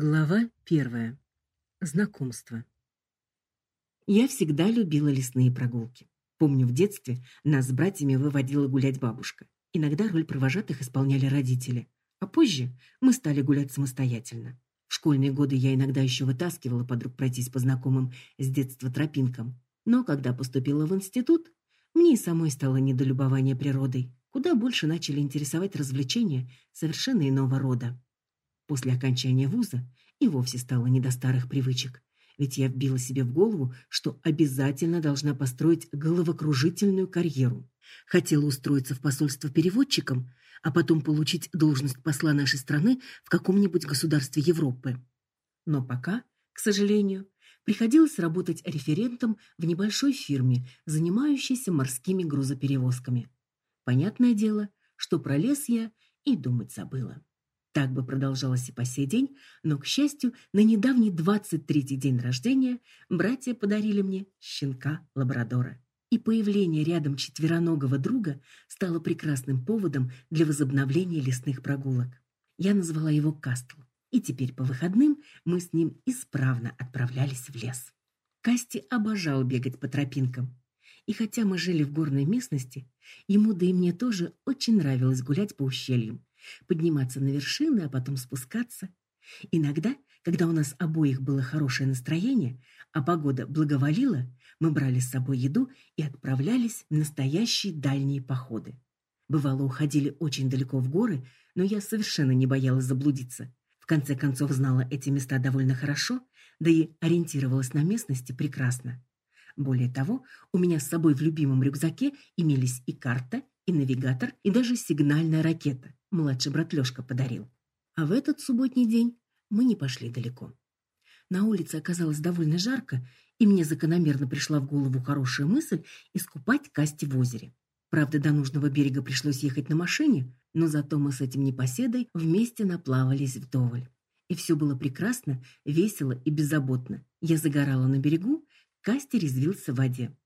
Глава первая. Знакомство. Я всегда любила лесные прогулки. Помню, в детстве нас с братьями выводила гулять бабушка. Иногда роль провожатых исполняли родители, а позже мы стали гулять самостоятельно. В школьные годы я иногда еще вытаскивала подруг пройтись по знакомым с детства тропинкам. Но когда поступила в институт, мне и самой стало недолюбование природой. Куда больше начали интересовать развлечения совершенно иного рода. После окончания вуза и вовсе стало не до старых привычек. Ведь я вбила себе в голову, что обязательно должна построить головокружительную карьеру. Хотела устроиться в посольство переводчиком, а потом получить должность посла нашей страны в каком-нибудь государстве Европы. Но пока, к сожалению, приходилось работать референтом в небольшой фирме, занимающейся морскими грузоперевозками. Понятное дело, что про лес я и думать забыла. Так бы продолжалось и по сей день, но, к счастью, на недавний 23-й день рождения братья подарили мне щенка-лабрадора. И появление рядом четвероногого друга стало прекрасным поводом для возобновления лесных прогулок. Я назвала его Кастл, и теперь по выходным мы с ним исправно отправлялись в лес. Касти обожал бегать по тропинкам. И хотя мы жили в горной местности, ему да и мне тоже очень нравилось гулять по ущельям, подниматься на вершины, а потом спускаться. Иногда, когда у нас обоих было хорошее настроение, а погода благоволила, мы брали с собой еду и отправлялись в настоящие дальние походы. Бывало, уходили очень далеко в горы, но я совершенно не боялась заблудиться. В конце концов, знала эти места довольно хорошо, да и ориентировалась на местности прекрасно. Более того, у меня с собой в любимом рюкзаке имелись и карта, и навигатор, и даже сигнальная ракета. Младший брат Лёшка подарил. А в этот субботний день мы не пошли далеко. На улице оказалось довольно жарко, и мне закономерно пришла в голову хорошая мысль искупать Касти в озере. Правда, до нужного берега пришлось ехать на машине, но зато мы с этим непоседой вместе наплавались вдоволь. И все было прекрасно, весело и беззаботно. Я загорала на берегу, Касти резвился в воде.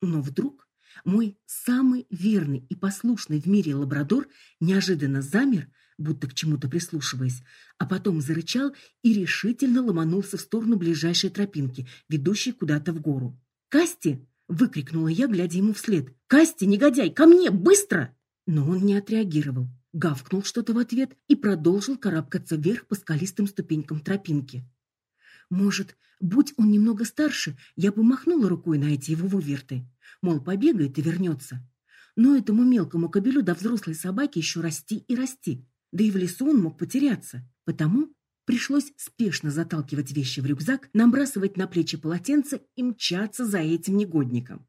Но вдруг мой самый верный и послушный в мире лабрадор неожиданно замер, будто к чему-то прислушиваясь, а потом зарычал и решительно ломанулся в сторону ближайшей тропинки, ведущей куда-то в гору. "Касти!" выкрикнула я, глядя ему вслед. "Касти, негодяй, ко мне, быстро!" Но он не отреагировал. Гавкнул что-то в ответ и продолжил карабкаться вверх по скалистым ступенькам тропинки. Может, будь он немного старше, я бы махнула рукой на эти его выверты. Мол, побегает и вернется. Но этому мелкому кобелю до взрослой собаки еще расти и расти. Да и в лесу он мог потеряться. Потому пришлось спешно заталкивать вещи в рюкзак, набрасывать на плечи полотенце и мчаться за этим негодником.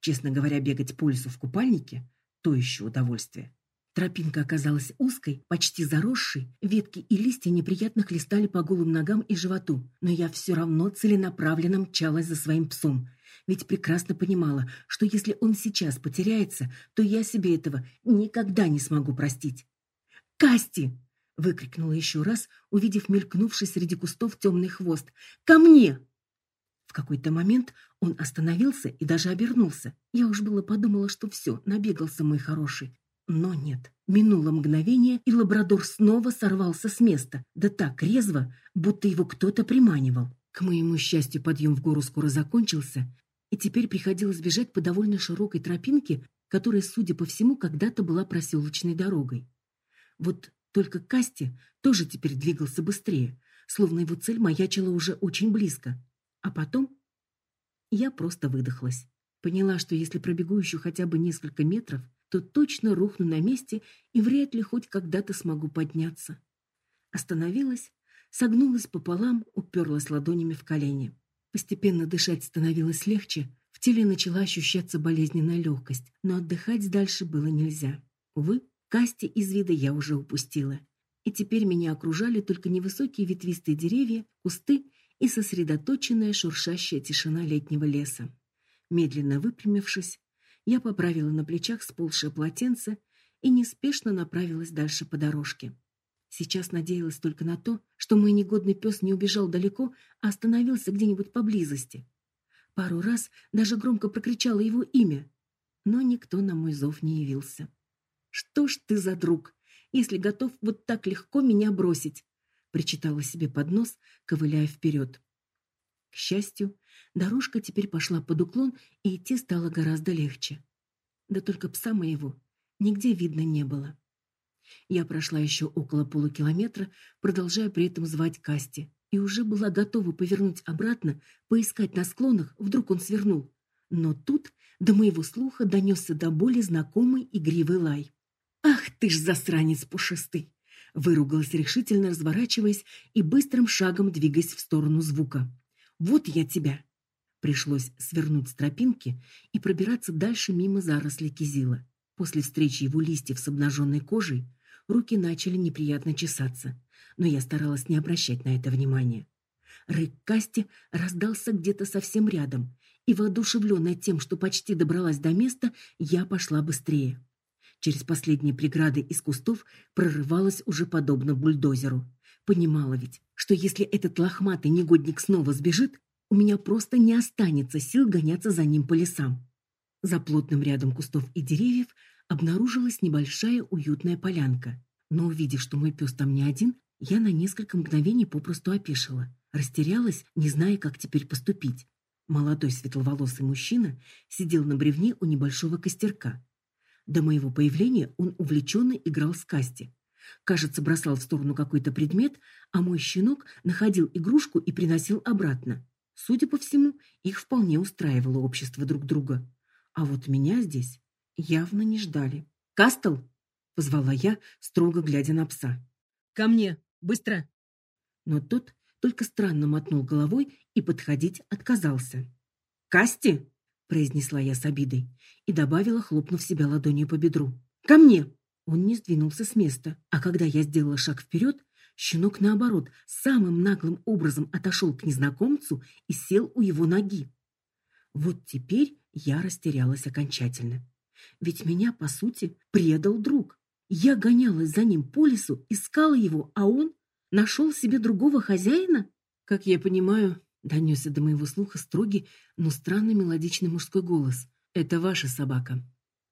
Честно говоря, бегать по лесу в купальнике – то еще удовольствие. Тропинка оказалась узкой, почти заросшей, ветки и листья неприятно хлестали по голым ногам и животу, но я все равно целенаправленно мчалась за своим псом, ведь прекрасно понимала, что если он сейчас потеряется, то я себе этого никогда не смогу простить. «Касти!» — выкрикнула еще раз, увидев мелькнувший среди кустов темный хвост. «Ко мне!» В какой-то момент он остановился и даже обернулся. Я уж было подумала, что все, набегался мой хороший. Но нет. Минуло мгновение, и лабрадор снова сорвался с места, да так резво, будто его кто-то приманивал. К моему счастью, подъем в гору скоро закончился, и теперь приходилось бежать по довольно широкой тропинке, которая, судя по всему, когда-то была проселочной дорогой. Вот только Касти тоже теперь двигался быстрее, словно его цель маячила уже очень близко. А потом я просто выдохлась. Поняла, что если пробегу еще хотя бы несколько метров, то точно рухну на месте и вряд ли хоть когда-то смогу подняться. Остановилась, согнулась пополам, уперлась ладонями в колени. Постепенно дышать становилось легче, в теле начала ощущаться болезненная легкость, но отдыхать дальше было нельзя. Увы, Касти из вида я уже упустила. И теперь меня окружали только невысокие ветвистые деревья, кусты и сосредоточенная шуршащая тишина летнего леса. Медленно выпрямившись, я поправила на плечах сползшее полотенце и неспешно направилась дальше по дорожке. Сейчас надеялась только на то, что мой негодный пес не убежал далеко, а остановился где-нибудь поблизости. Пару раз даже громко прокричала его имя, но никто на мой зов не явился. Что ж ты за друг, если готов вот так легко меня бросить? причитала себе под нос, ковыляя вперед. К счастью, дорожка теперь пошла под уклон, и идти стало гораздо легче. Да только пса моего нигде видно не было. Я прошла еще около полукилометра, продолжая при этом звать Касти, и уже была готова повернуть обратно, поискать на склонах, вдруг он свернул. Но тут до моего слуха донесся до боли знакомый игривый лай. «Ах ты ж засранец пушистый!» Выругалась решительно, разворачиваясь и быстрым шагом двигаясь в сторону звука. «Вот я тебя!» Пришлось свернуть с тропинки и пробираться дальше мимо зарослей кизила. После встречи его листьев с обнаженной кожей руки начали неприятно чесаться, но я старалась не обращать на это внимания. Рык Касти раздался где-то совсем рядом, и воодушевленная тем, что почти добралась до места, я пошла быстрее. Через последние преграды из кустов прорывалась уже подобно бульдозеру. Понимала ведь, что если этот лохматый негодник снова сбежит, у меня просто не останется сил гоняться за ним по лесам. За плотным рядом кустов и деревьев обнаружилась небольшая уютная полянка. Но увидев, что мой пес там не один, я на несколько мгновений попросту опешила, растерялась, не зная, как теперь поступить. Молодой светловолосый мужчина сидел на бревне у небольшого костерка. До моего появления он увлеченно играл с Касти. Кажется, бросал в сторону какой-то предмет, а мой щенок находил игрушку и приносил обратно. Судя по всему, их вполне устраивало общество друг друга. А вот меня здесь явно не ждали. «Кастл!» — позвала я, строго глядя на пса. «Ко мне! Быстро!» Но тот только странно мотнул головой и подходить отказался. «Касти!» — произнесла я с обидой и добавила, хлопнув себя ладонью по бедру. «Ко мне!» Он не сдвинулся с места, а когда я сделала шаг вперед, щенок, наоборот, самым наглым образом отошел к незнакомцу и сел у его ноги. Вот теперь я растерялась окончательно. Ведь меня, по сути, предал друг. Я гонялась за ним по лесу, искала его, а он нашел себе другого хозяина? Как я понимаю, донесся до моего слуха строгий, но странно мелодичный мужской голос. Это ваша собака.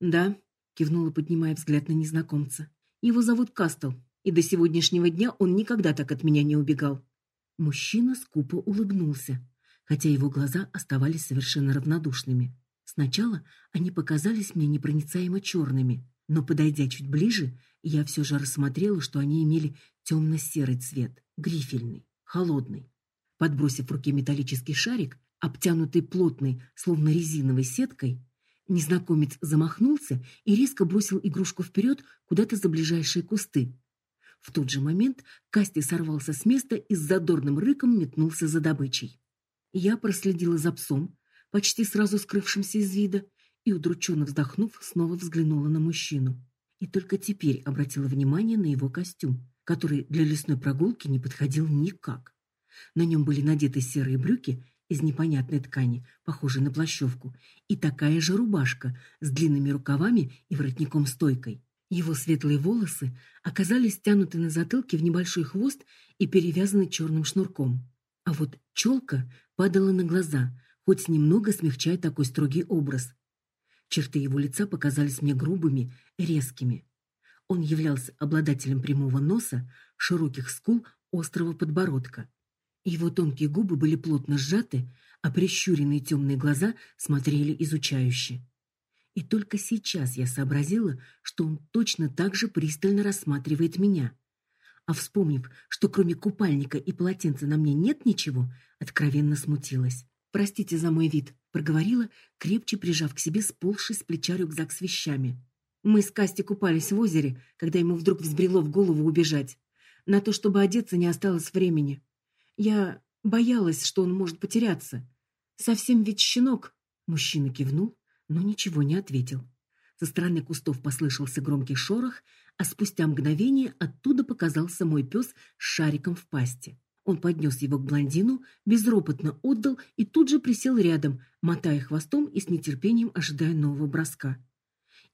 Да, кивнула, поднимая взгляд на незнакомца. Его зовут Кастл, и до сегодняшнего дня он никогда так от меня не убегал. Мужчина скупо улыбнулся, хотя его глаза оставались совершенно равнодушными. Сначала они показались мне непроницаемо черными, но подойдя чуть ближе, я все же рассмотрела, что они имели темно серый цвет, грифельный, холодный. Подбросив в руке металлический шарик, обтянутый плотной, словно резиновой сеткой, незнакомец замахнулся и резко бросил игрушку вперед куда-то за ближайшие кусты. В тот же момент Касти сорвался с места и с задорным рыком метнулся за добычей. Я проследила за псом, почти сразу скрывшимся из вида, и удрученно вздохнув, снова взглянула на мужчину. И только теперь обратила внимание на его костюм, который для лесной прогулки не подходил никак. На нем были надеты серые брюки из непонятной ткани, похожей на плащевку, и такая же рубашка с длинными рукавами и воротником-стойкой. Его светлые волосы оказались стянуты на затылке в небольшой хвост и перевязаны черным шнурком. А вот челка падала на глаза, хоть немного смягчая такой строгий образ. Черты его лица показались мне грубыми, резкими. Он являлся обладателем прямого носа, широких скул, острого подбородка. Его тонкие губы были плотно сжаты, а прищуренные темные глаза смотрели изучающе. И только сейчас я сообразила, что он точно так же пристально рассматривает меня. А вспомнив, что кроме купальника и полотенца на мне нет ничего, откровенно смутилась. Простите за мой вид, проговорила, крепче прижав к себе сползший с плеча рюкзак с вещами. Мы с Касти купались в озере, когда ему вдруг взбрело в голову убежать. На то, чтобы одеться, не осталось времени. Я боялась, что он может потеряться. Совсем ведь щенок. Мужчина кивнул, но ничего не ответил. Со стороны кустов послышался громкий шорох, а спустя мгновение оттуда показался мой пес с шариком в пасти. Он поднес его к блондину, безропотно отдал и тут же присел рядом, мотая хвостом и с нетерпением ожидая нового броска.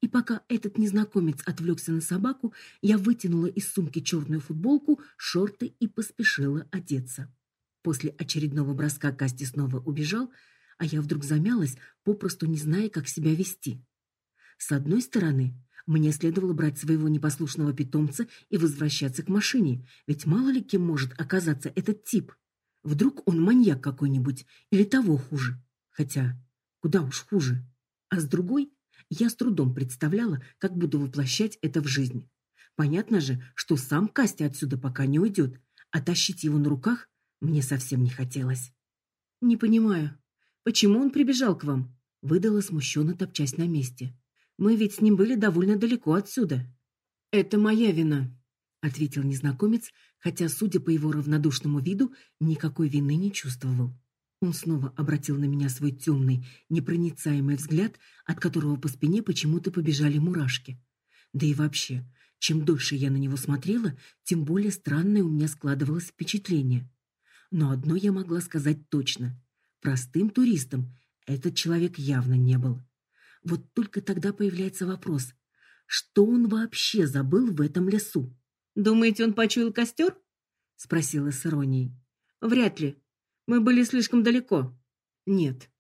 И пока этот незнакомец отвлекся на собаку, я вытянула из сумки черную футболку, шорты и поспешила одеться. После очередного броска Касти снова убежал, а я вдруг замялась, попросту не зная, как себя вести. С одной стороны, Мне следовало брать своего непослушного питомца и возвращаться к машине, ведь мало ли кем может оказаться этот тип. Вдруг он маньяк какой-нибудь или того хуже. Хотя, куда уж хуже. А с другой, я с трудом представляла, как буду воплощать это в жизнь. Понятно же, что сам Костя отсюда пока не уйдет, а тащить его на руках мне совсем не хотелось. «Не понимаю, почему он прибежал к вам?» выдала смущенно, топчась на месте. Мы ведь с ним были довольно далеко отсюда. Это моя вина, ответил незнакомец, хотя, судя по его равнодушному виду, никакой вины не чувствовал. Он снова обратил на меня свой темный, непроницаемый взгляд, от которого по спине почему-то побежали мурашки. Да и вообще, чем дольше я на него смотрела, тем более странное у меня складывалось впечатление. Но одно я могла сказать точно: простым туристом этот человек явно не был. Вот только тогда появляется вопрос: что он вообще забыл в этом лесу? Думаете, он почуял костер? спросила с иронией. Вряд ли. Мы были слишком далеко. Нет.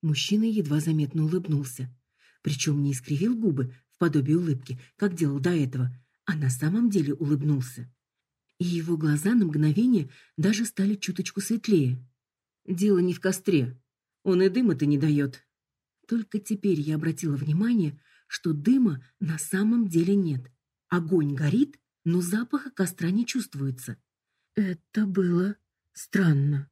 Мужчина едва заметно улыбнулся, причем не искривил губы в подобие улыбки, как делал до этого, а на самом деле улыбнулся. И его глаза на мгновение даже стали чуточку светлее. Дело не в костре. Он и дыма-то не дает. Только теперь я обратила внимание, что дыма на самом деле нет. Огонь горит, но запаха костра не чувствуется. Это было странно.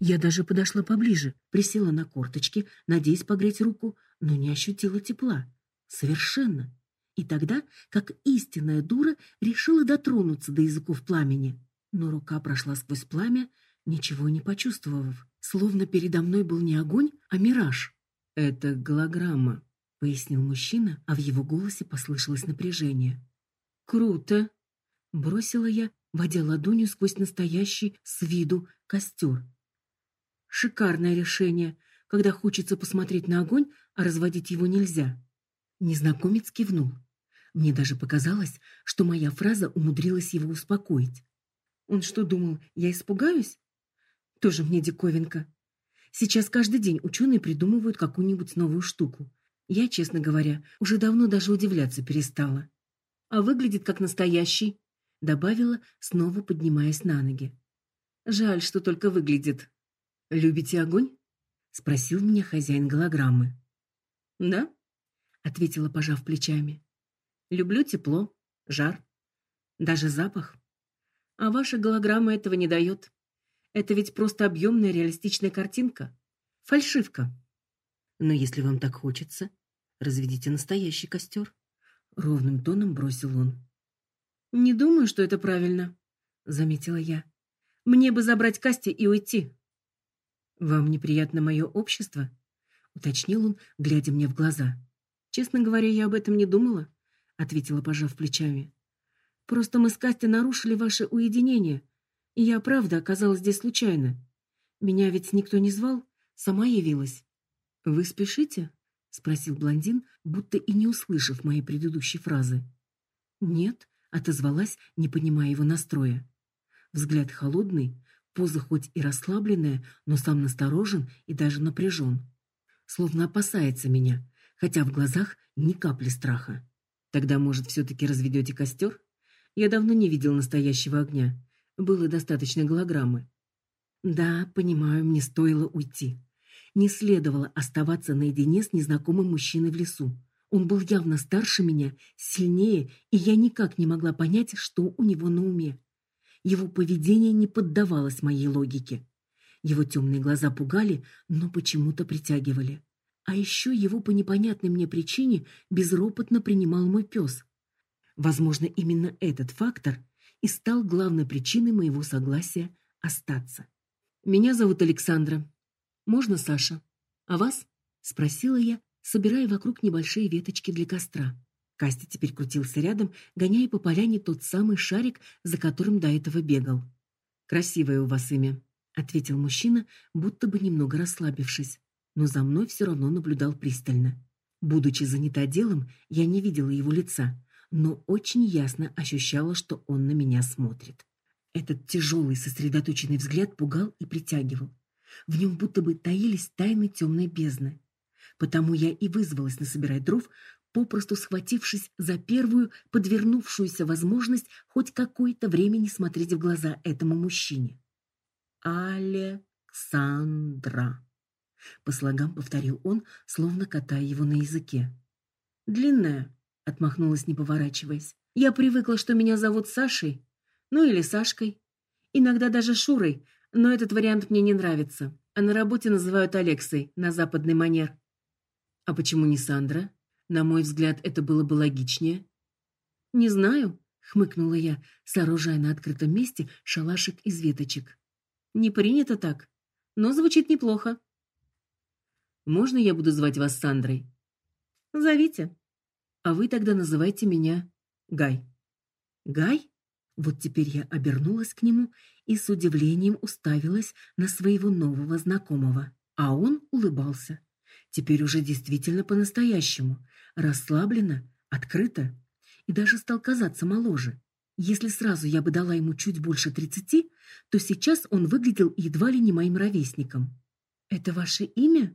Я даже подошла поближе, присела на корточки, надеясь погреть руку, но не ощутила тепла. Совершенно. И тогда, как истинная дура, решила дотронуться до языков пламени. Но рука прошла сквозь пламя, ничего не почувствовав, словно передо мной был не огонь, а мираж. Это голограмма, пояснил мужчина, а в его голосе послышалось напряжение. Круто, бросила я, водя ладонью сквозь настоящий с виду костер. Шикарное решение, когда хочется посмотреть на огонь, а разводить его нельзя. Незнакомец кивнул. Мне даже показалось, что моя фраза умудрилась его успокоить. Он что думал, я испугаюсь? Тоже мне диковинка. Сейчас каждый день ученые придумывают какую-нибудь новую штуку. Я, честно говоря, уже давно даже удивляться перестала. А выглядит как настоящий, добавила, снова поднимаясь на ноги. Жаль, что только выглядит. Любите огонь? спросил меня хозяин голограммы. Да? ответила, пожав плечами. Люблю тепло, жар, даже запах. А ваша голограмма этого не дает. Это ведь просто объемная реалистичная картинка. Фальшивка. Но если вам так хочется, разведите настоящий костер. Ровным тоном бросил он. Не думаю, что это правильно, заметила я. Мне бы забрать Касти и уйти. Вам неприятно мое общество? уточнил он, глядя мне в глаза. Честно говоря, я об этом не думала, ответила, пожав плечами. Просто мы с Кастей нарушили ваше уединение и я правда оказалась здесь случайно. Меня ведь никто не звал, сама явилась. Вы спешите? спросил блондин, будто и не услышав моей предыдущей фразы. Нет, отозвалась, не понимая его настроя. Взгляд холодный, поза хоть и расслабленная, но сам насторожен и даже напряжен. Словно опасается меня, хотя в глазах ни капли страха. Тогда, может, все таки разведете костер? Я давно не видел настоящего огня. Было достаточно голограммы. Да, понимаю, мне стоило уйти. Не следовало оставаться наедине с незнакомым мужчиной в лесу. Он был явно старше меня, сильнее, и я никак не могла понять, что у него на уме. Его поведение не поддавалось моей логике. Его темные глаза пугали, но почему-то притягивали. А еще его по непонятной мне причине безропотно принимал мой пес. Возможно, именно этот фактор и стал главной причиной моего согласия остаться. Меня зовут Александра. Можно Саша? А вас? спросила я, собирая вокруг небольшие веточки для костра. Костя теперь крутился рядом, гоняя по поляне тот самый шарик, за которым до этого бегал. Красивое у вас имя, ответил мужчина, будто бы немного расслабившись, но за мной все равно наблюдал пристально. Будучи занята делом, я не видела его лица, но очень ясно ощущала, что он на меня смотрит. Этот тяжелый, сосредоточенный взгляд пугал и притягивал. В нем будто бы таились тайны темной бездны. Потому я и вызвалась насобирать дров, попросту схватившись за первую подвернувшуюся возможность хоть какое-то времени смотреть в глаза этому мужчине. Александра. По слогам повторил он, словно катая его на языке. Длинная, отмахнулась, не поворачиваясь. Я привыкла, что меня зовут Сашей, ну или Сашкой, иногда даже Шурой, но этот вариант мне не нравится. А на работе называют Алексой на западный манер. А почему не Сандра? На мой взгляд, это было бы логичнее. Не знаю, хмыкнула я, сооружая на открытом месте шалашик из веточек. Не принято так, но звучит неплохо. Можно я буду звать вас Сандрой? Зовите. А вы тогда называйте меня Гай. Гай? Вот теперь я обернулась к нему и с удивлением уставилась на своего нового знакомого, а он улыбался. Теперь уже действительно по-настоящему, расслабленно, открыто и даже стал казаться моложе. Если сразу я бы дала ему чуть больше тридцати, то сейчас он выглядел едва ли не моим ровесником. Это ваше имя?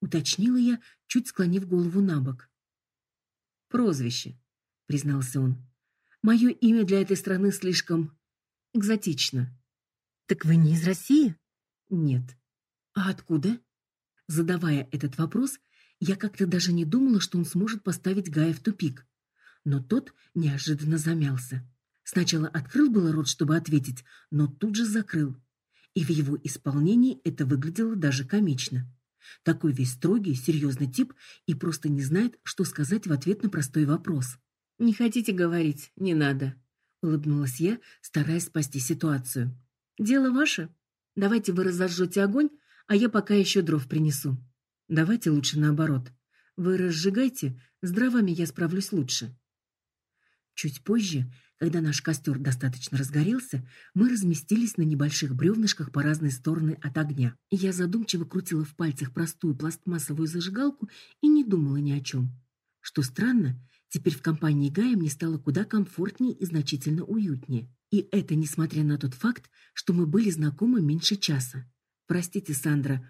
уточнила я, чуть склонив голову набок. Прозвище, признался он. Мое имя для этой страны слишком экзотично. Так вы не из России? Нет. А откуда? Задавая этот вопрос, я как-то даже не думала, что он сможет поставить Гая в тупик. Но тот неожиданно замялся. Сначала открыл было рот, чтобы ответить, но тут же закрыл. И в его исполнении это выглядело даже комично. Такой весь строгий, серьезный тип и просто не знает, что сказать в ответ на простой вопрос. Не хотите говорить, не надо, улыбнулась я, стараясь спасти ситуацию. Дело ваше. Давайте вы разожжете огонь, а я пока еще дров принесу. Давайте лучше наоборот. Вы разжигайте, с дровами я справлюсь лучше. Чуть позже, когда наш костер достаточно разгорелся, мы разместились на небольших бревнышках по разные стороны от огня. Я задумчиво крутила в пальцах простую пластмассовую зажигалку и не думала ни о чем. Что странно, теперь в компании Гая мне стало куда комфортнее и значительно уютнее. И это несмотря на тот факт, что мы были знакомы меньше часа. Простите, Сандра,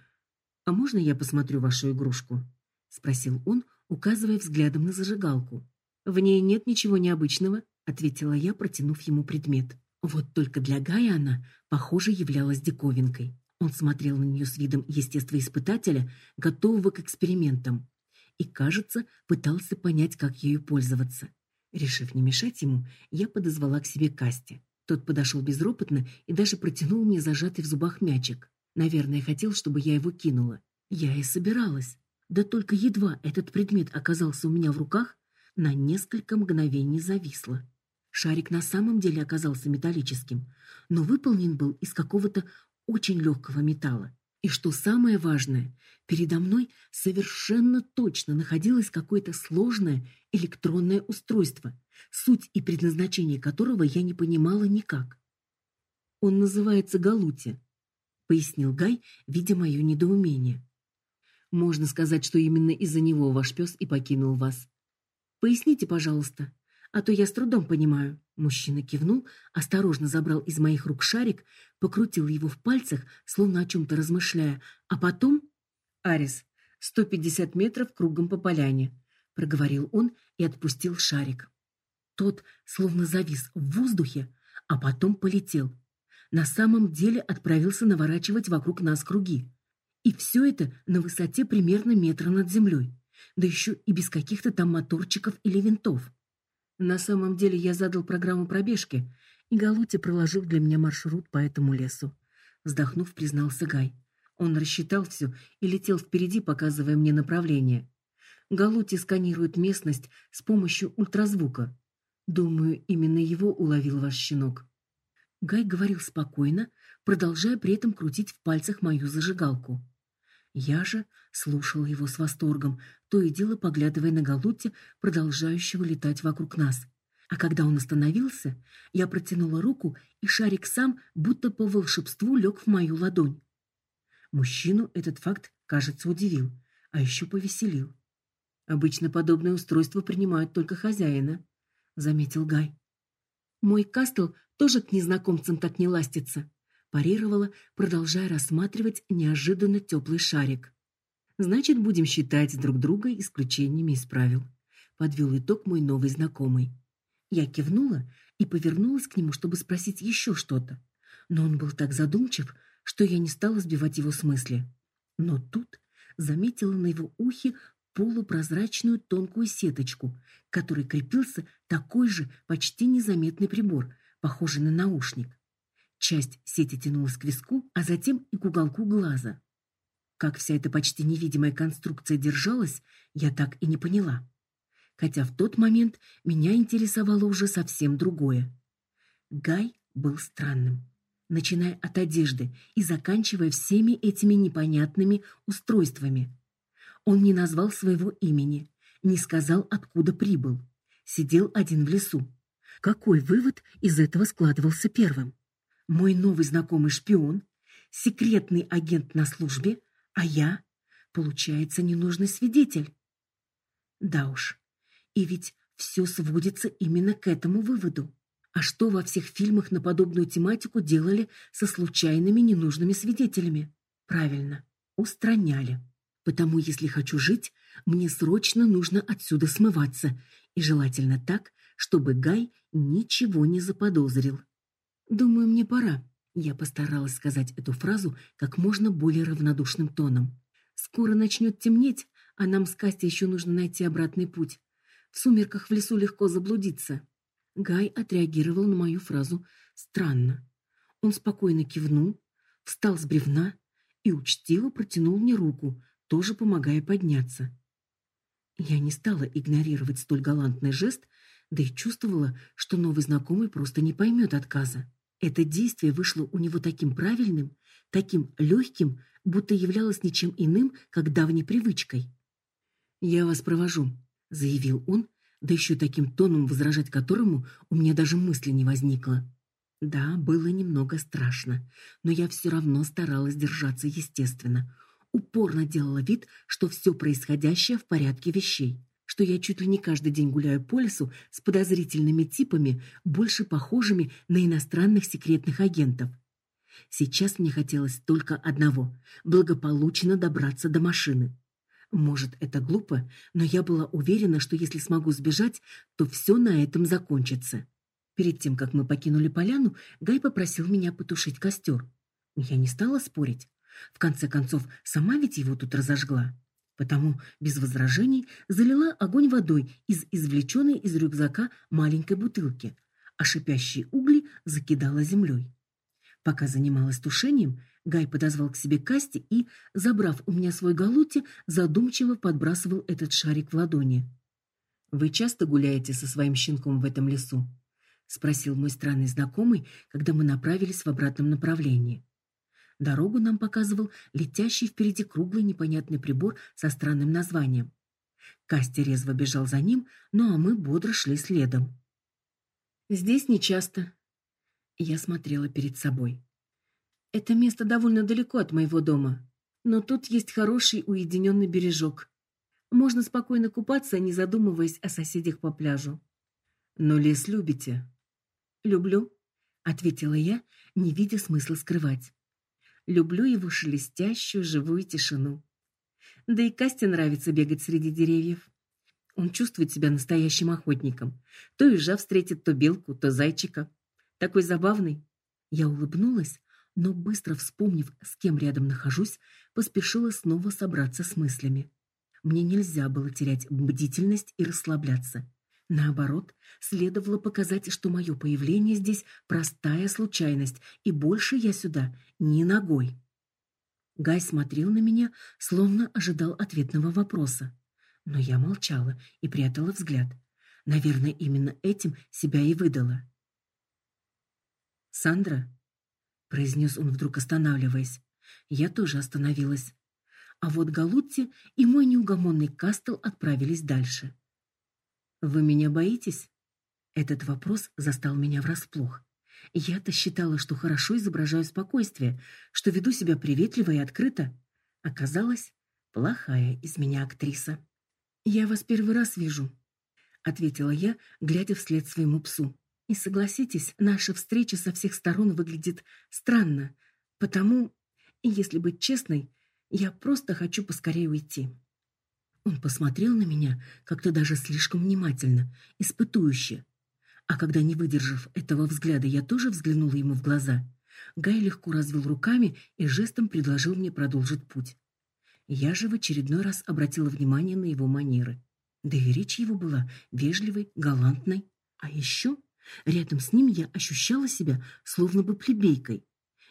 а можно я посмотрю вашу игрушку? спросил он, указывая взглядом на зажигалку. В ней нет ничего необычного, ответила я, протянув ему предмет. Вот только для Гая она, похоже, являлась диковинкой. Он смотрел на нее с видом естествоиспытателя, готового к экспериментам, и, кажется, пытался понять, как ею пользоваться. Решив не мешать ему, я подозвала к себе Касти. Тот подошел безропотно и даже протянул мне зажатый в зубах мячик. Наверное, хотел, чтобы я его кинула. Я и собиралась. Да только едва этот предмет оказался у меня в руках, на несколько мгновений зависла. Шарик на самом деле оказался металлическим, но выполнен был из какого-то очень легкого металла. И что самое важное, передо мной совершенно точно находилось какое-то сложное электронное устройство, суть и предназначение которого я не понимала никак. Он называется Галути, пояснил Гай, видя мое недоумение. Можно сказать, что именно из-за него ваш пес и покинул вас. Поясните, пожалуйста, а то я с трудом понимаю. Мужчина кивнул, осторожно забрал из моих рук шарик, покрутил его в пальцах, словно о чем то размышляя, а потом Арис, 150 метров кругом по поляне, проговорил он и отпустил шарик. Тот словно завис в воздухе, а потом полетел на самом деле отправился наворачивать вокруг нас круги. И все это на высоте примерно метра над землей, да еще и без каких-то там моторчиков или винтов. На самом деле я задал программу пробежки, и Галути проложил для меня маршрут по этому лесу. Вздохнув, признался Гай. Он рассчитал все и летел впереди, показывая мне направление. Галути сканирует местность с помощью ультразвука. Думаю, именно его уловил ваш щенок. Гай говорил спокойно, продолжая при этом крутить в пальцах мою зажигалку. Я же слушала его с восторгом, то и дело поглядывая на Галутти, продолжающего летать вокруг нас. А когда он остановился, я протянула руку, и шарик сам, будто по волшебству, лег в мою ладонь. Мужчину этот факт, кажется, удивил, а еще повеселил. Обычно подобные устройства принимают только хозяина, заметил Гай. Мой Кастл тоже к незнакомцам так не ластится, парировала, продолжая рассматривать неожиданно теплый шарик. Значит, будем считать друг друга исключениями из правил. подвел итог мой новый знакомый. Я кивнула и повернулась к нему, чтобы спросить еще что-то. Но он был так задумчив, что я не стала сбивать его с мысли. Но тут заметила на его ухе полупрозрачную тонкую сеточку, к которой крепился такой же почти незаметный прибор, похожий на наушник. Часть сети тянулась к виску, а затем и к уголку глаза. Как вся эта почти невидимая конструкция держалась, я так и не поняла. Хотя в тот момент меня интересовало уже совсем другое. Гай был странным, начиная от одежды и заканчивая всеми этими непонятными устройствами. Он не назвал своего имени, не сказал, откуда прибыл. Сидел один в лесу. Какой вывод из этого складывался первым? Мой новый знакомый шпион, секретный агент на службе, а я, получается, ненужный свидетель. Да уж. И ведь все сводится именно к этому выводу. А что во всех фильмах на подобную тематику делали со случайными ненужными свидетелями? Правильно, устраняли. Потому если хочу жить, мне срочно нужно отсюда смываться, и желательно так, чтобы Гай ничего не заподозрил. Думаю, мне пора. Я постаралась сказать эту фразу как можно более равнодушным тоном. Скоро начнет темнеть, а нам с Кастей еще нужно найти обратный путь. В сумерках в лесу легко заблудиться. Гай отреагировал на мою фразу странно. Он спокойно кивнул, встал с бревна и учтиво протянул мне руку, тоже помогая подняться. Я не стала игнорировать столь галантный жест, да и чувствовала, что новый знакомый просто не поймет отказа. Это действие вышло у него таким правильным, таким легким, будто являлось ничем иным, как давней привычкой. "Я вас провожу", заявил он, да еще таким тоном, возражать которому у меня даже мысли не возникло. Да, было немного страшно, но я все равно старалась держаться естественно, упорно делала вид, что все происходящее в порядке вещей, что я чуть ли не каждый день гуляю по лесу с подозрительными типами, больше похожими на иностранных секретных агентов. Сейчас мне хотелось только одного благополучно добраться до машины. Может, это глупо, но я была уверена, что если смогу сбежать, то все на этом закончится. Перед тем, как мы покинули поляну, Гай попросил меня потушить костер. Я не стала спорить. В конце концов, сама ведь его тут разожгла. Потому без возражений залила огонь водой из извлеченной из рюкзака маленькой бутылки, а шипящие угли закидала землей. Пока занималась тушением, Гай подозвал к себе Касти и, забрав у меня свой галути, задумчиво подбрасывал этот шарик в ладони. Вы часто гуляете со своим щенком в этом лесу? спросил мой странный знакомый, когда мы направились в обратном направлении. Дорогу нам показывал летящий впереди круглый непонятный прибор со странным названием. Кастя резво бежал за ним, ну а мы бодро шли следом. Здесь не часто. Я смотрела перед собой. Это место довольно далеко от моего дома, но тут есть хороший уединенный бережок. Можно спокойно купаться, не задумываясь о соседях по пляжу. Но лес любите? Люблю, ответила я, не видя смысла скрывать. Люблю его шелестящую живую тишину. Да и Касте нравится бегать среди деревьев. Он чувствует себя настоящим охотником. То ежа встретит, то белку, то зайчика. Такой забавный. Я улыбнулась, но быстро вспомнив, с кем рядом нахожусь, поспешила снова собраться с мыслями. Мне нельзя было терять бдительность и расслабляться. Наоборот, следовало показать, что мое появление здесь простая случайность, и больше я сюда ни ногой. Гай смотрел на меня, словно ожидал ответного вопроса, но я молчала и прятала взгляд. Наверное, именно этим себя и выдала. Сандра, произнес он вдруг останавливаясь. Я тоже остановилась. А вот Галутти и мой неугомонный Кастел отправились дальше. Вы меня боитесь? Этот вопрос застал меня врасплох. Я-то считала, что хорошо изображаю спокойствие, что веду себя приветливо и открыто. Оказалось, плохая из меня актриса. Я вас первый раз вижу, ответила я, глядя вслед своему псу. И согласитесь, наша встреча со всех сторон выглядит странно, потому, если быть честной, я просто хочу поскорее уйти. Он посмотрел на меня как-то даже слишком внимательно, испытующе. А когда, не выдержав этого взгляда, я тоже взглянула ему в глаза, Гай легко развел руками и жестом предложил мне продолжить путь. Я же в очередной раз обратила внимание на его манеры. Да и речь его была вежливой, галантной. А еще рядом с ним я ощущала себя словно бы плебейкой.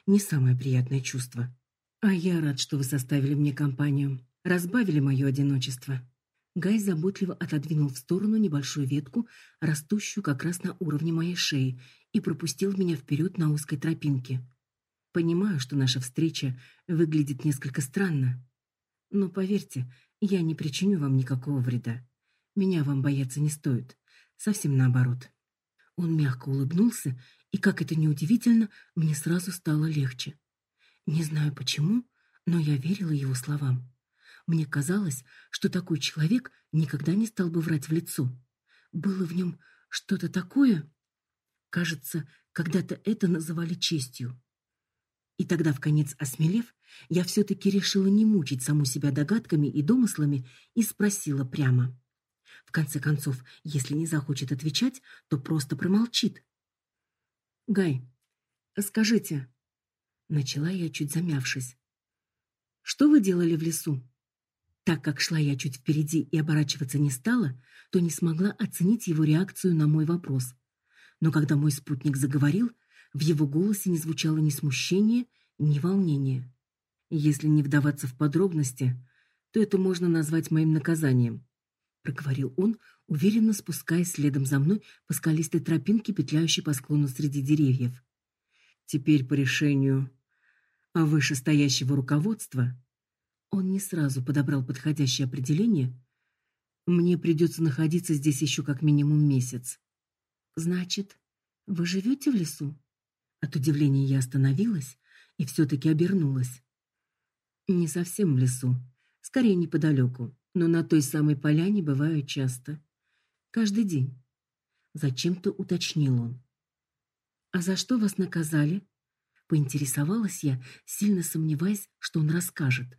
Не самое приятное чувство. А я рад, что вы составили мне компанию, разбавили мое одиночество. Гай заботливо отодвинул в сторону небольшую ветку, растущую как раз на уровне моей шеи, и пропустил меня вперед на узкой тропинке. Понимаю, что наша встреча выглядит несколько странно, но поверьте, я не причиню вам никакого вреда. Меня вам бояться не стоит, совсем наоборот. Он мягко улыбнулся, и как это ни удивительно, мне сразу стало легче. Не знаю почему, но я верила его словам. Мне казалось, что такой человек никогда не стал бы врать в лицо. Было в нем что-то такое, Кажется, когда-то это называли честью. И тогда, в конец осмелев, я все-таки решила не мучить саму себя догадками и домыслами и спросила прямо. В конце концов, если не захочет отвечать, то просто промолчит. «Гай, скажите...» Начала я, чуть замявшись. «Что вы делали в лесу?» Так как шла я чуть впереди и оборачиваться не стала, то не смогла оценить его реакцию на мой вопрос но когда мой спутник заговорил, в его голосе не звучало ни смущения, ни волнения. Если не вдаваться в подробности, то это можно назвать моим наказанием, проговорил он, уверенно спускаясь следом за мной по скалистой тропинке, петляющей по склону среди деревьев. Теперь по решению а вышестоящего руководства он не сразу подобрал подходящее определение. Мне придется находиться здесь еще как минимум месяц. Значит, вы живете в лесу? От удивления я остановилась и все таки обернулась. Не совсем в лесу, скорее неподалеку, но на той самой поляне бываю часто. Каждый день. Зачем-то уточнил он. А за что вас наказали? Поинтересовалась я, сильно сомневаясь, что он расскажет.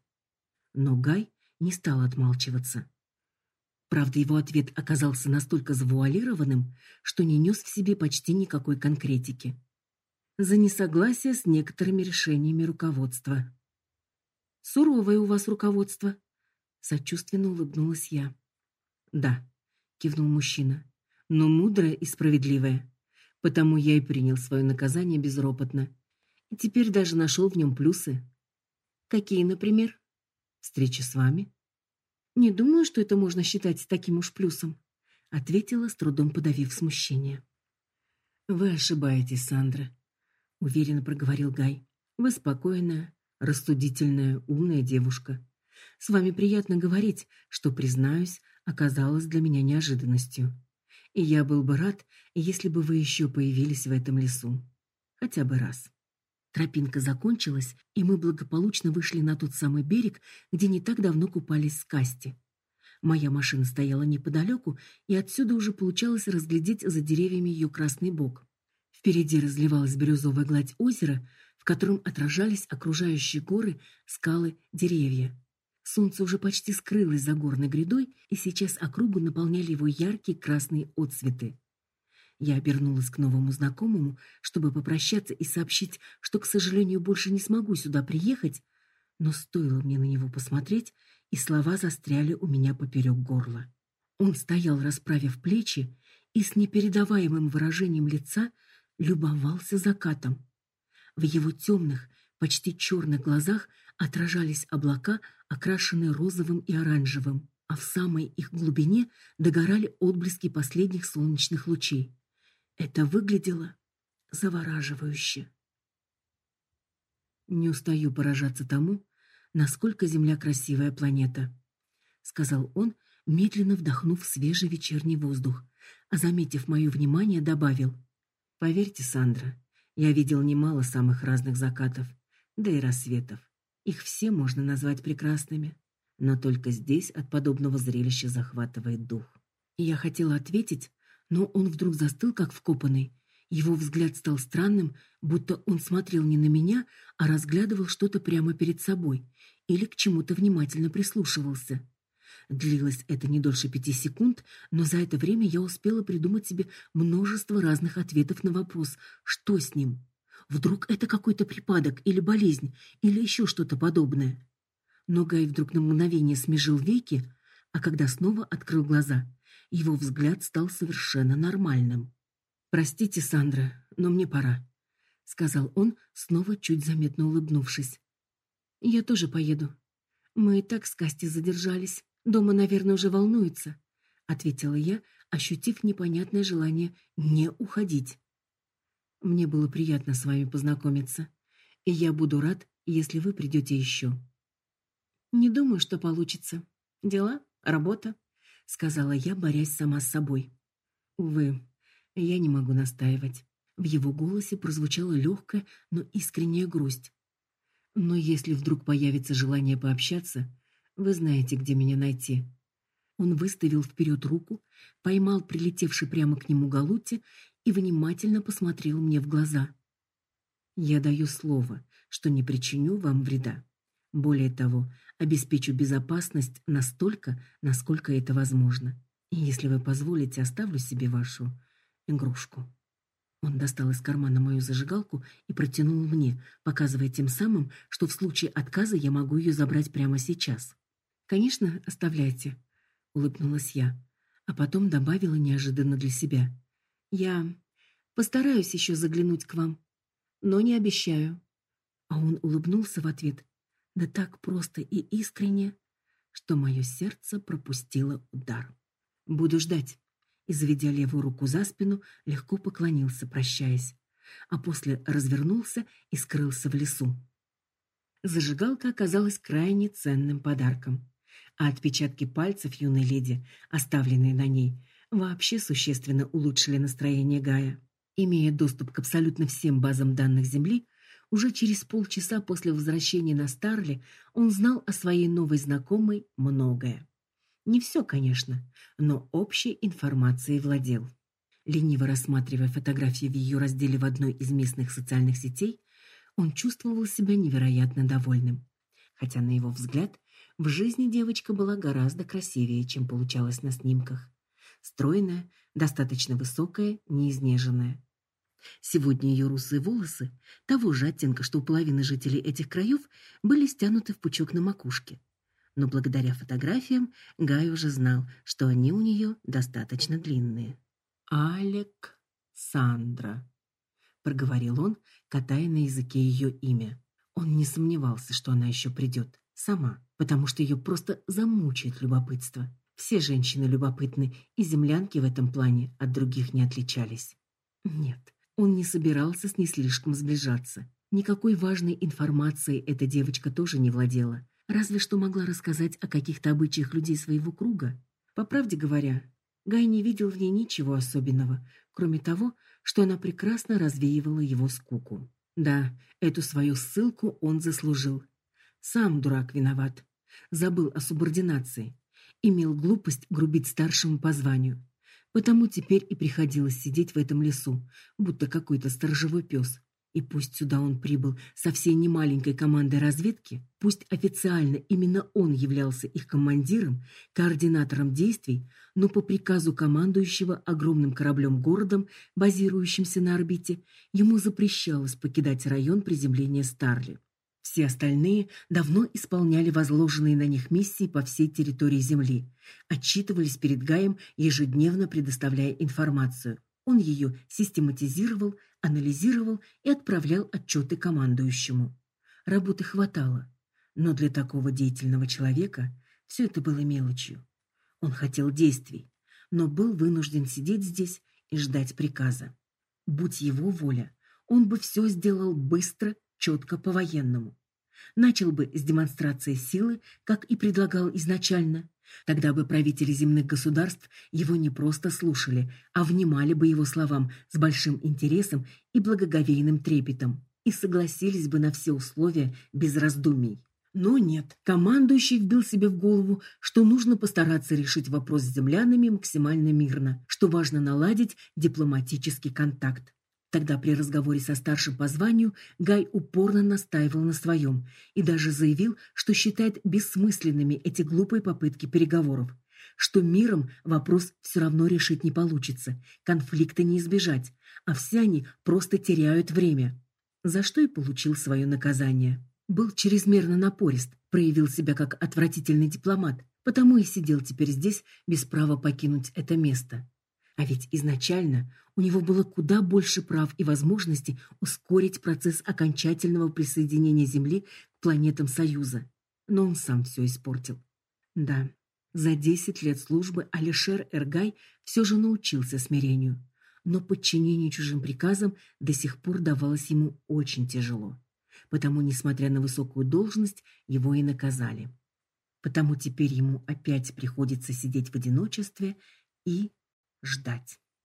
Но Гай не стал отмалчиваться. Правда, его ответ оказался настолько завуалированным, что не нес в себе почти никакой конкретики. За несогласие с некоторыми решениями руководства. Суровое у вас руководство, сочувственно улыбнулась я. Да, кивнул мужчина. Но мудрое и справедливое. Потому я и принял свое наказание безропотно. И теперь даже нашел в нем плюсы. Какие, например? Встреча с вами, не думаю, что это можно считать таким уж плюсом, ответила, с трудом подавив смущение. Вы ошибаетесь, Сандра, уверенно проговорил Гай. Вы спокойная, рассудительная, умная девушка. С вами приятно говорить, что, признаюсь, оказалось для меня неожиданностью. И я был бы рад, если бы вы еще появились в этом лесу, хотя бы раз. Тропинка закончилась, и мы благополучно вышли на тот самый берег, где не так давно купались с Касти. Моя машина стояла неподалеку, и отсюда уже получалось разглядеть за деревьями ее красный бок. Впереди разливалась бирюзовая гладь озера, в котором отражались окружающие горы, скалы, деревья. Солнце уже почти скрылось за горной грядой, и сейчас округу наполняли его яркие красные отсветы. Я обернулась к новому знакомому, чтобы попрощаться и сообщить, что, к сожалению, больше не смогу сюда приехать, но стоило мне на него посмотреть, и слова застряли у меня поперек горла. Он стоял, расправив плечи, и с непередаваемым выражением лица любовался закатом. В его темных, почти черных глазах отражались облака, окрашенные розовым и оранжевым, а в самой их глубине догорали отблески последних солнечных лучей. Это выглядело завораживающе. Не устаю поражаться тому, насколько Земля красивая планета, сказал он, медленно вдохнув свежий вечерний воздух, а заметив мое внимание, добавил: "Поверьте, Сандра, я видел немало самых разных закатов, да и рассветов. Их все можно назвать прекрасными, но только здесь от подобного зрелища захватывает дух". Я хотела ответить, но он вдруг застыл, как вкопанный. Его взгляд стал странным, будто он смотрел не на меня, а разглядывал что-то прямо перед собой или к чему-то внимательно прислушивался. Длилось это не дольше пяти секунд, но за это время я успела придумать себе множество разных ответов на вопрос, что с ним. Вдруг это какой-то припадок или болезнь, или еще что-то подобное. Но Гай вдруг на мгновение смежил веки, а когда снова открыл глаза, его взгляд стал совершенно нормальным. Простите, Сандра, но мне пора, сказал он, снова чуть заметно улыбнувшись. Я тоже поеду. Мы и так с Касти задержались. Дома, наверное, уже волнуется, ответила я, ощутив непонятное желание не уходить. Мне было приятно с вами познакомиться, и я буду рад, если вы придете еще. Не думаю, что получится. Дела, работа, сказала я, борясь сама с собой. Увы, я не могу настаивать. В его голосе прозвучала легкая, но искренняя грусть. Но если вдруг появится желание пообщаться, вы знаете, где меня найти. Он выставил вперед руку, поймал прилетевший прямо к нему галути и внимательно посмотрел мне в глаза. Я даю слово, что не причиню вам вреда. Более того, обеспечу безопасность настолько, насколько это возможно. И если вы позволите, оставлю себе вашу игрушку. Он достал из кармана мою зажигалку и протянул мне, показывая тем самым, что в случае отказа я могу ее забрать прямо сейчас. Конечно, оставляйте, улыбнулась я, а потом добавила неожиданно для себя: я постараюсь еще заглянуть к вам, но не обещаю. А он улыбнулся в ответ, да так просто и искренне, что мое сердце пропустило удар. Буду ждать. И заведя левую руку за спину, легко поклонился, прощаясь, а после развернулся и скрылся в лесу. Зажигалка оказалась крайне ценным подарком, а отпечатки пальцев юной леди, оставленные на ней, вообще существенно улучшили настроение Гая. Имея доступ к абсолютно всем базам данных Земли, уже через полчаса после возвращения на Старли он знал о своей новой знакомой многое. Не все, конечно, но общей информацией владел. Лениво рассматривая фотографии в ее разделе в одной из местных социальных сетей, он чувствовал себя невероятно довольным. Хотя на его взгляд, в жизни девочка была гораздо красивее, чем получалось на снимках. Стройная, достаточно высокая, неизнеженная. Сегодня ее русые волосы, того же оттенка, что у половины жителей этих краев, были стянуты в пучок на макушке. Но благодаря фотографиям Гай уже знал, что они у нее достаточно длинные. Алек Сандра, проговорил он, катая на языке ее имя. Он не сомневался, что она еще придет сама, потому что ее просто замучает любопытство. Все женщины любопытны, и землянки в этом плане от других не отличались. Нет, он не собирался с ней слишком сближаться. Никакой важной информацией эта девочка тоже не владела, разве что могла рассказать о каких-то обычаях людей своего круга. По правде говоря, Гай не видел в ней ничего особенного, кроме того, что она прекрасно развеивала его скуку. Да, эту свою ссылку он заслужил. Сам дурак виноват. Забыл о субординации. Имел глупость грубить старшему по званию. Потому теперь и приходилось сидеть в этом лесу, будто какой-то сторожевой пес. И пусть сюда он прибыл со всей немаленькой командой разведки, пусть официально именно он являлся их командиром, координатором действий, но по приказу командующего огромным кораблем-городом, базирующимся на орбите, ему запрещалось покидать район приземления Старли. Все остальные давно исполняли возложенные на них миссии по всей территории Земли, отчитывались перед Гаем, ежедневно предоставляя информацию. Он ее систематизировал, анализировал и отправлял отчеты командующему. Работы хватало, но для такого деятельного человека все это было мелочью. Он хотел действий, но был вынужден сидеть здесь и ждать приказа. Будь его воля, он бы все сделал быстро четко по-военному. Начал бы с демонстрации силы, как и предлагал изначально. Тогда бы правители земных государств его не просто слушали, а внимали бы его словам с большим интересом и благоговейным трепетом и согласились бы на все условия без раздумий. Но нет, командующий вбил себе в голову, что нужно постараться решить вопрос с землянами максимально мирно, что важно наладить дипломатический контакт. Тогда при разговоре со старшим по званию Гай упорно настаивал на своем и даже заявил, что считает бессмысленными эти глупые попытки переговоров, что миром вопрос все равно решить не получится, конфликта не избежать, а все они просто теряют время. За что и получил свое наказание. Был чрезмерно напорист, проявил себя как отвратительный дипломат, потому и сидел теперь здесь без права покинуть это место. А ведь изначально у него было куда больше прав и возможностей ускорить процесс окончательного присоединения Земли к планетам Союза. Но он сам все испортил. Да, за десять лет службы Алишер Эргай все же научился смирению, но подчинение чужим приказам до сих пор давалось ему очень тяжело. Потому, несмотря на высокую должность, его и наказали. Потому теперь ему опять приходится сидеть в одиночестве и ждать.